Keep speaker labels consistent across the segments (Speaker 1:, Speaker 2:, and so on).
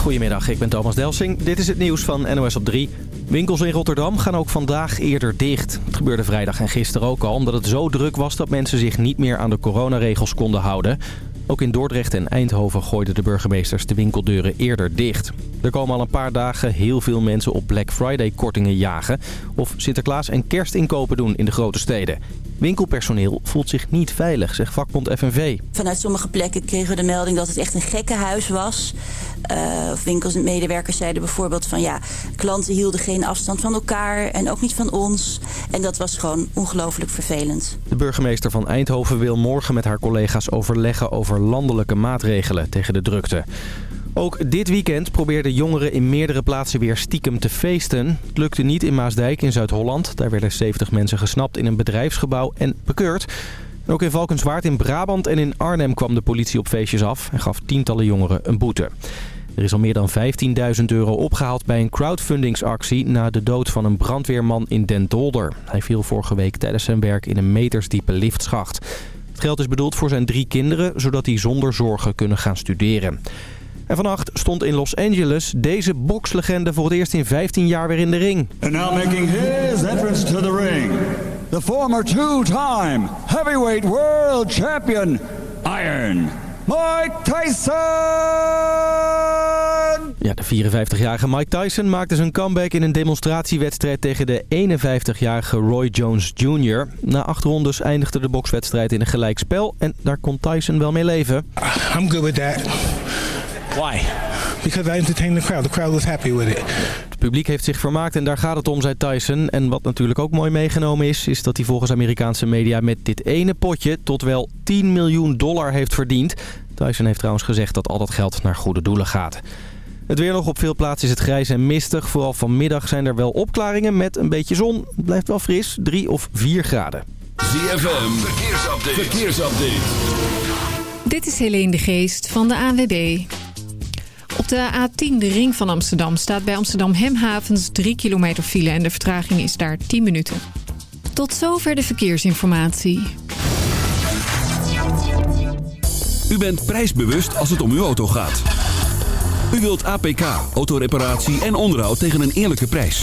Speaker 1: Goedemiddag, ik ben Thomas Delsing. Dit is het nieuws van NOS op 3. Winkels in Rotterdam gaan ook vandaag eerder dicht. Het gebeurde vrijdag en gisteren ook al, omdat het zo druk was dat mensen zich niet meer aan de coronaregels konden houden. Ook in Dordrecht en Eindhoven gooiden de burgemeesters de winkeldeuren eerder dicht. Er komen al een paar dagen heel veel mensen op Black Friday kortingen jagen... of Sinterklaas en kerstinkopen doen in de grote steden. Winkelpersoneel voelt zich niet veilig, zegt vakbond FNV.
Speaker 2: Vanuit sommige plekken kregen we de melding dat het echt een gekkenhuis was. Uh, winkelsmedewerkers zeiden bijvoorbeeld van ja, klanten hielden geen afstand van elkaar en ook niet van ons. En dat was gewoon ongelooflijk vervelend.
Speaker 1: De burgemeester van Eindhoven wil morgen met haar collega's overleggen over landelijke maatregelen tegen de drukte. Ook dit weekend probeerden jongeren in meerdere plaatsen weer stiekem te feesten. Het lukte niet in Maasdijk in Zuid-Holland. Daar werden 70 mensen gesnapt in een bedrijfsgebouw en bekeurd. ook in Valkenswaard in Brabant en in Arnhem kwam de politie op feestjes af... en gaf tientallen jongeren een boete. Er is al meer dan 15.000 euro opgehaald bij een crowdfundingsactie... na de dood van een brandweerman in Den Dolder. Hij viel vorige week tijdens zijn werk in een metersdiepe liftschacht. Het geld is bedoeld voor zijn drie kinderen... zodat die zonder zorgen kunnen gaan studeren. En vannacht stond in Los Angeles deze bokslegende voor het eerst in 15 jaar weer in de ring.
Speaker 3: And now making his entrance to the ring. The former two-time heavyweight world champion Iron Mike Tyson!
Speaker 1: Ja, de 54-jarige Mike Tyson maakte zijn comeback in een demonstratiewedstrijd tegen de 51-jarige Roy Jones Jr. Na acht rondes eindigde de bokswedstrijd in een gelijkspel en daar kon Tyson wel mee leven.
Speaker 4: I'm good with that.
Speaker 1: Why?
Speaker 4: Because I entertained the crowd. The crowd was happy with it.
Speaker 1: Het publiek heeft zich vermaakt en daar gaat het om, zei Tyson. En wat natuurlijk ook mooi meegenomen is, is dat hij volgens Amerikaanse media met dit ene potje tot wel 10 miljoen dollar heeft verdiend. Tyson heeft trouwens gezegd dat al dat geld naar goede doelen gaat. Het weer nog op veel plaatsen is het grijs en mistig. Vooral vanmiddag zijn er wel opklaringen met een beetje zon. Het blijft wel fris, 3 of 4 graden.
Speaker 5: ZFM, verkeersupdate. verkeersupdate.
Speaker 6: Dit is Helene de Geest van de ANWB. Op de A10, de ring van Amsterdam, staat bij Amsterdam Hemhavens 3 kilometer file en de vertraging is daar 10 minuten. Tot zover de verkeersinformatie.
Speaker 5: U bent prijsbewust als het om uw auto gaat. U wilt APK, autoreparatie en onderhoud tegen een eerlijke prijs.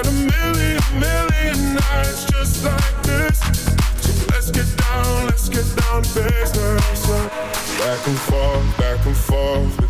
Speaker 7: A million, million nights just like this. Let's get down, let's get down to business. Back and forth, back and forth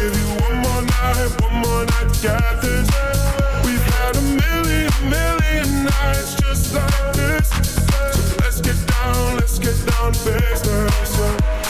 Speaker 7: Give you one more night, one more night. We've had a million, million nights just like this. So let's get down, let's get down to business.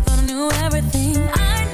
Speaker 8: thought I knew everything. I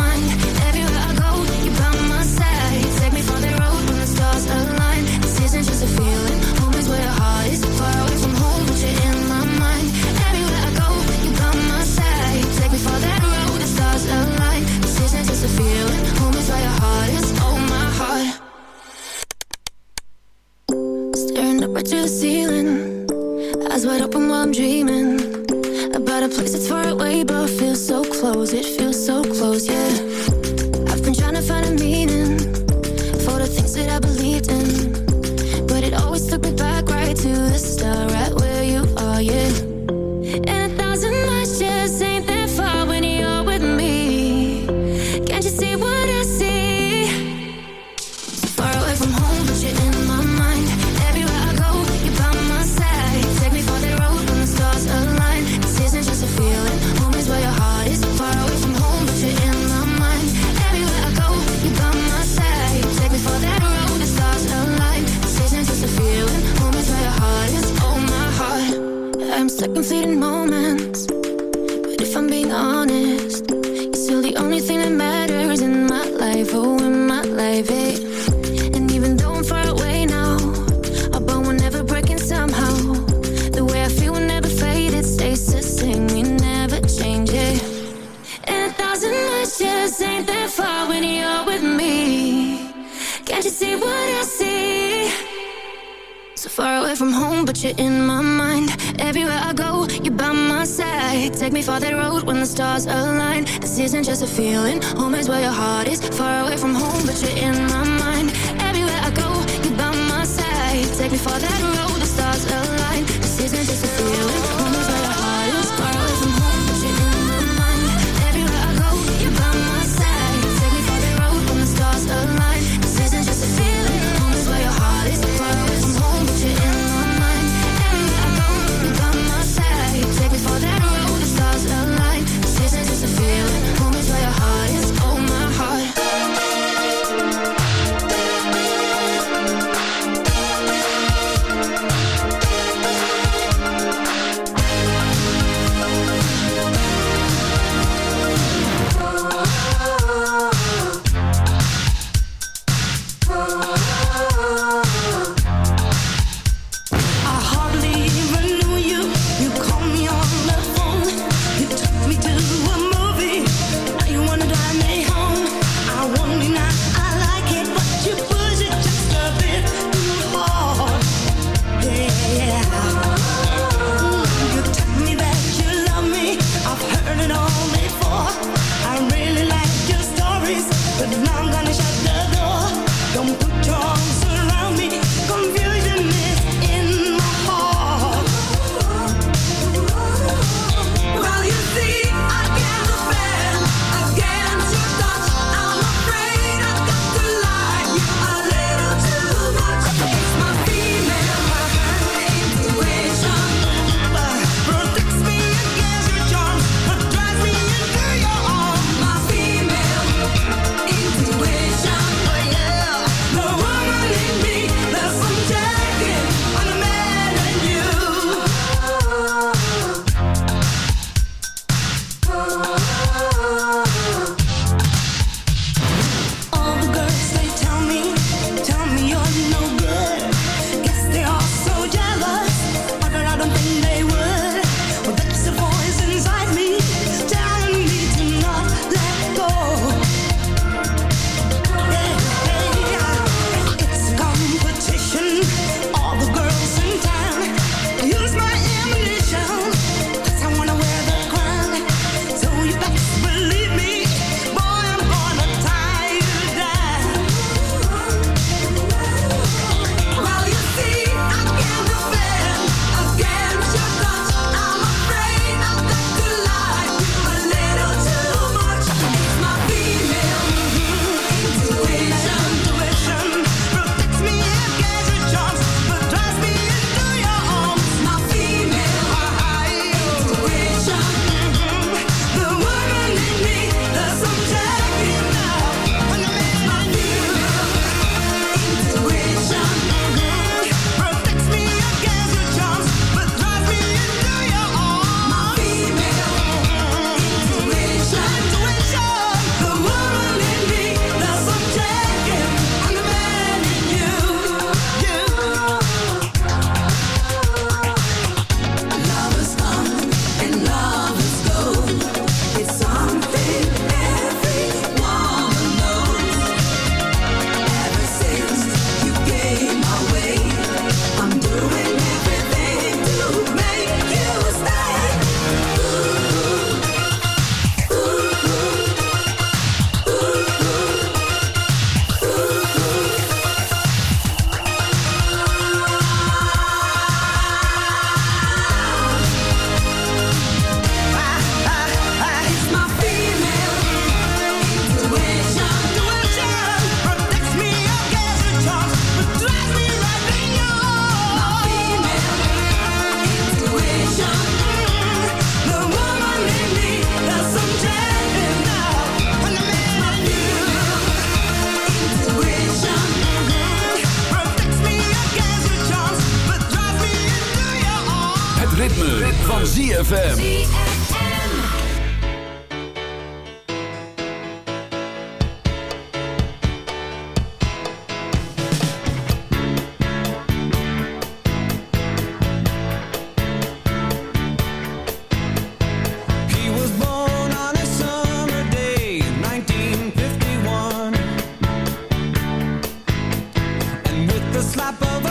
Speaker 9: top of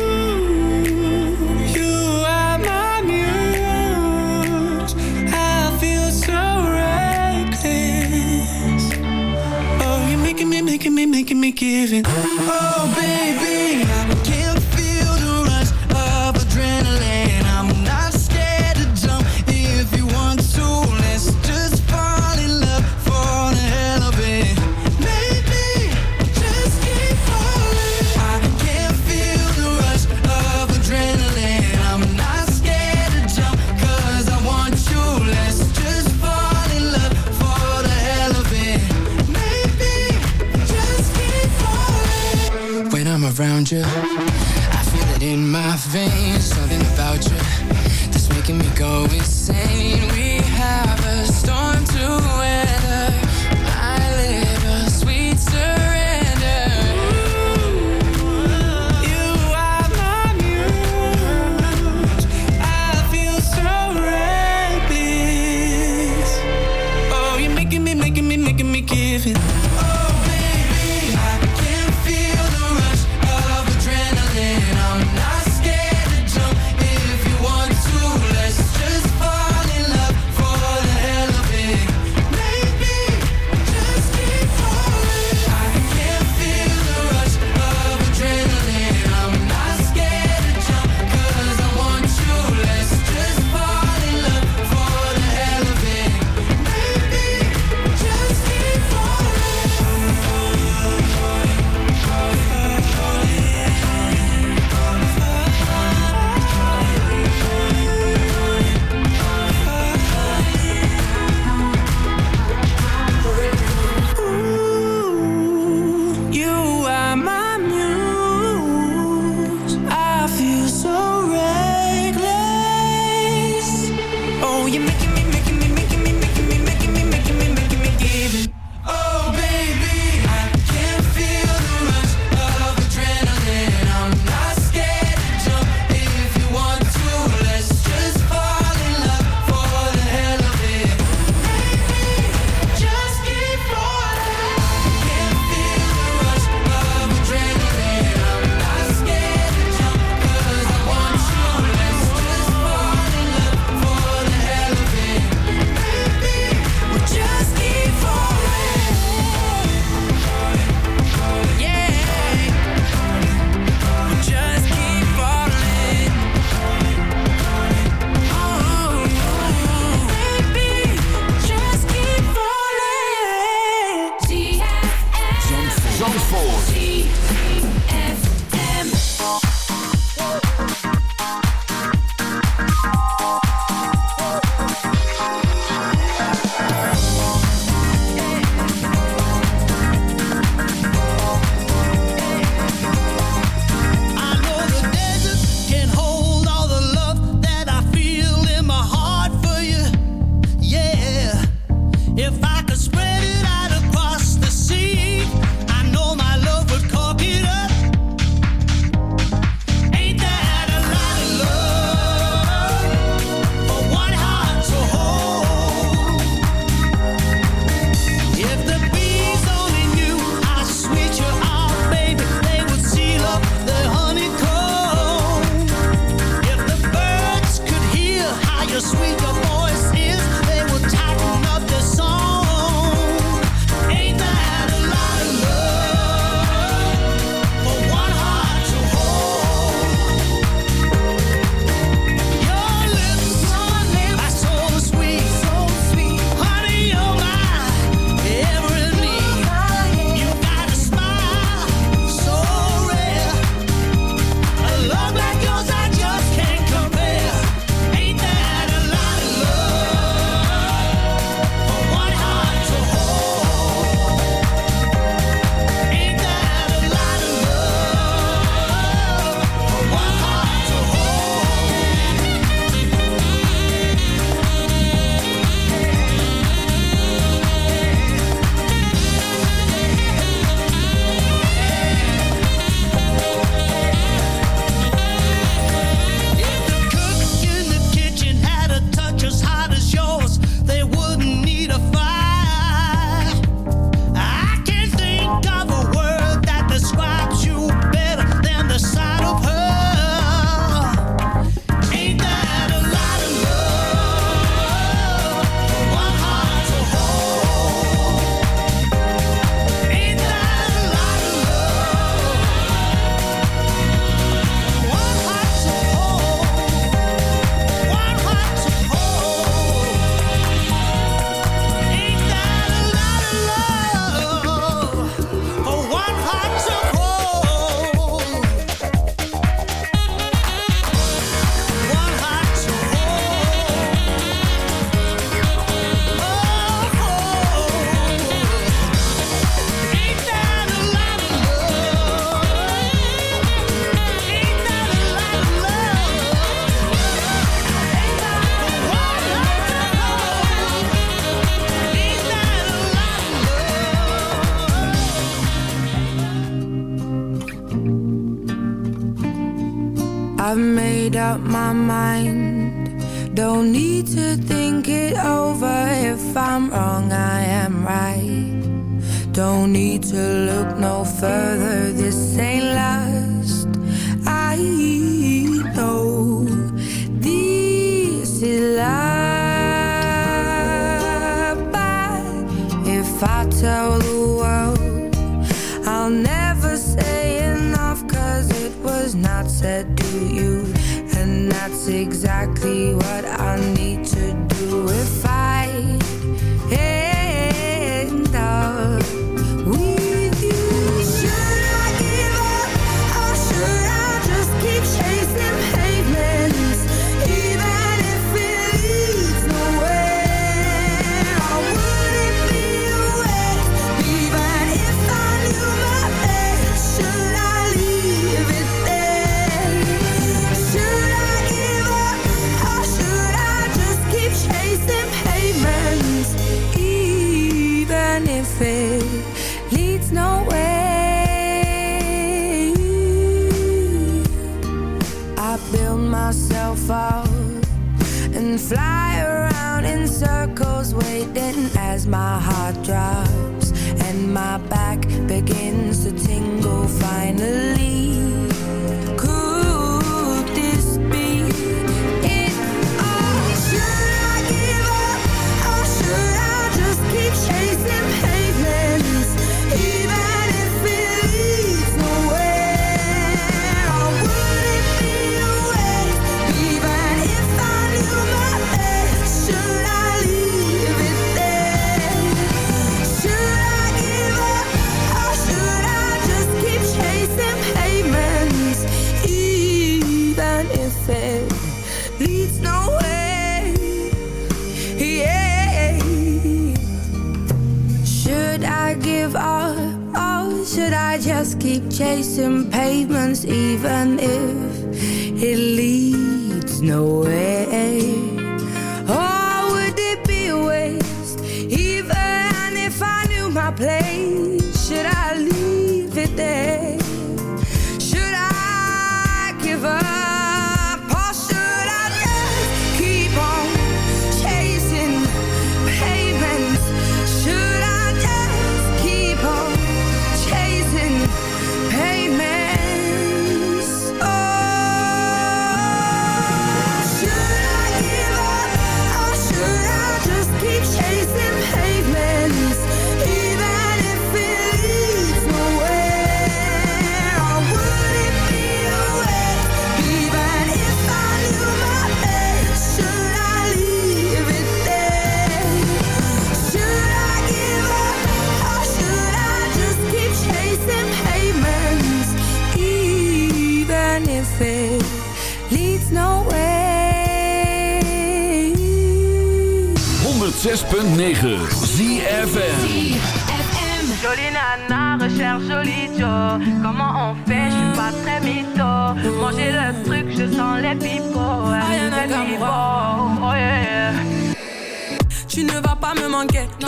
Speaker 10: Me, making me give it. Oh, baby,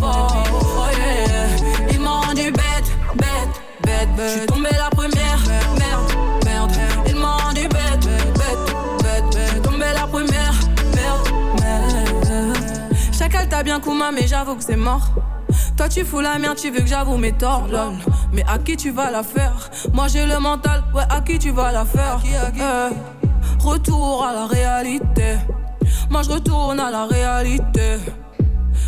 Speaker 11: fort. Oh yeah. Ils m'ont rendu bête, bête, bête, bête. J'suis tombé la première, merde, merde. Ils m'ont rendu bête, bête, bête, bête. J'suis tombé la première, merde, merde.
Speaker 12: Chacal t'a
Speaker 11: bien Kuma, mais j'avoue que c'est mort. Toi tu fous la merde, tu veux que j'avoue mes torts, lol. Mais à qui tu vas la faire? Moi j'ai le mental, ouais, à qui tu vas la faire? Eh, retour à la réalité. Moi je retourne à la réalité.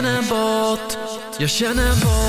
Speaker 13: Yaşana bot.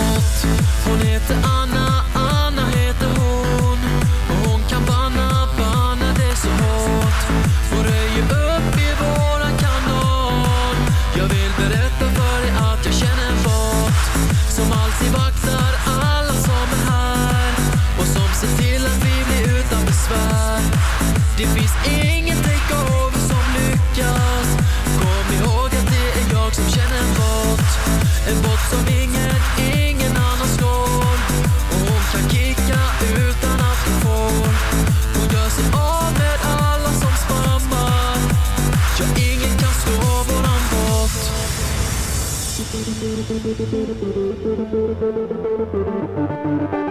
Speaker 13: Thank you.